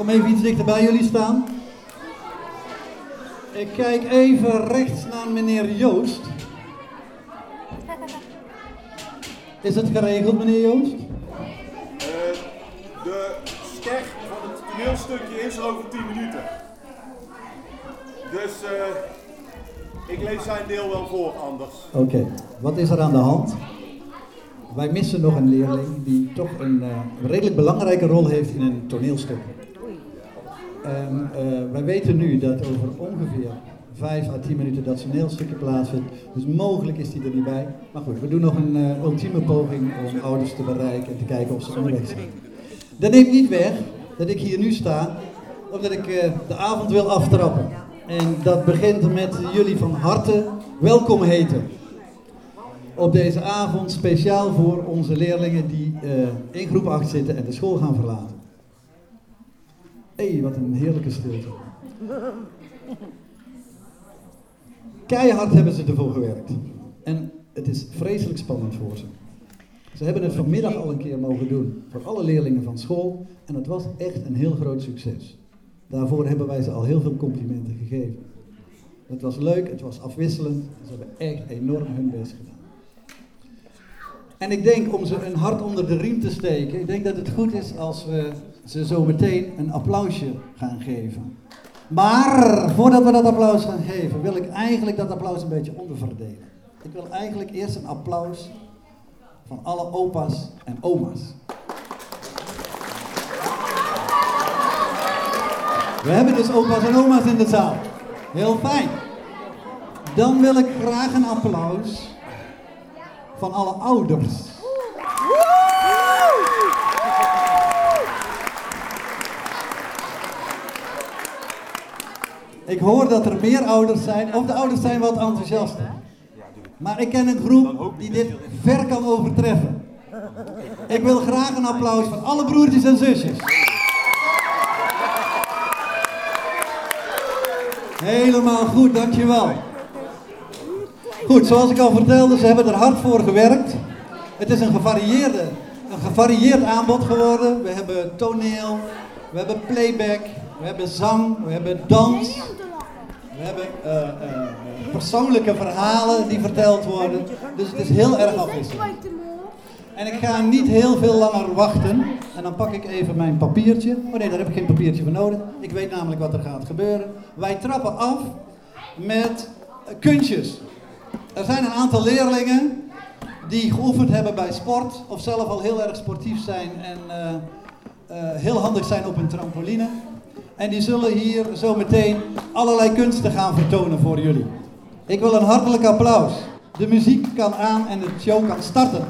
Kom even iets dichter bij jullie staan. Ik kijk even rechts naar meneer Joost. Is het geregeld, meneer Joost? Uh, de ster van het toneelstukje is er over 10 minuten. Dus uh, ik lees zijn deel wel voor anders. Oké, wat is er aan de hand? Wij missen nog een leerling die toch een uh, redelijk belangrijke rol heeft in een toneelstuk. En uh, wij weten nu dat over ongeveer 5 à 10 minuten dat toneelstukje plaatsvindt. Dus mogelijk is die er niet bij. Maar goed, we doen nog een uh, ultieme poging om ouders te bereiken en te kijken of ze onderweg zijn. Dat neemt niet weg dat ik hier nu sta, omdat ik uh, de avond wil aftrappen. En dat begint met jullie van harte welkom heten. Op deze avond speciaal voor onze leerlingen die in groep 8 zitten en de school gaan verlaten. Hé, hey, wat een heerlijke stilte. Keihard hebben ze ervoor gewerkt. En het is vreselijk spannend voor ze. Ze hebben het vanmiddag al een keer mogen doen voor alle leerlingen van school. En het was echt een heel groot succes. Daarvoor hebben wij ze al heel veel complimenten gegeven. Het was leuk, het was afwisselend. Ze hebben echt enorm hun best gedaan. En ik denk om ze een hart onder de riem te steken, ik denk dat het goed is als we ze zo meteen een applausje gaan geven. Maar voordat we dat applaus gaan geven, wil ik eigenlijk dat applaus een beetje onderverdelen. Ik wil eigenlijk eerst een applaus van alle opa's en oma's. We hebben dus opa's en oma's in de zaal. Heel fijn. Dan wil ik graag een applaus van alle ouders. Ik hoor dat er meer ouders zijn, of de ouders zijn wat enthousiaster. Maar ik ken een groep die dit ver kan overtreffen. Ik wil graag een applaus van alle broertjes en zusjes. Helemaal goed, dankjewel. Goed, zoals ik al vertelde, ze hebben er hard voor gewerkt. Het is een gevarieerde, een gevarieerd aanbod geworden. We hebben toneel, we hebben playback, we hebben zang, we hebben dans. We hebben uh, uh, persoonlijke verhalen die verteld worden. Dus het is heel erg afwisselend. En ik ga niet heel veel langer wachten. En dan pak ik even mijn papiertje. Oh nee, daar heb ik geen papiertje voor nodig. Ik weet namelijk wat er gaat gebeuren. Wij trappen af met kunstjes. Er zijn een aantal leerlingen die geoefend hebben bij sport. Of zelf al heel erg sportief zijn en uh, heel handig zijn op een trampoline. En die zullen hier zo meteen allerlei kunsten gaan vertonen voor jullie. Ik wil een hartelijk applaus. De muziek kan aan en de show kan starten.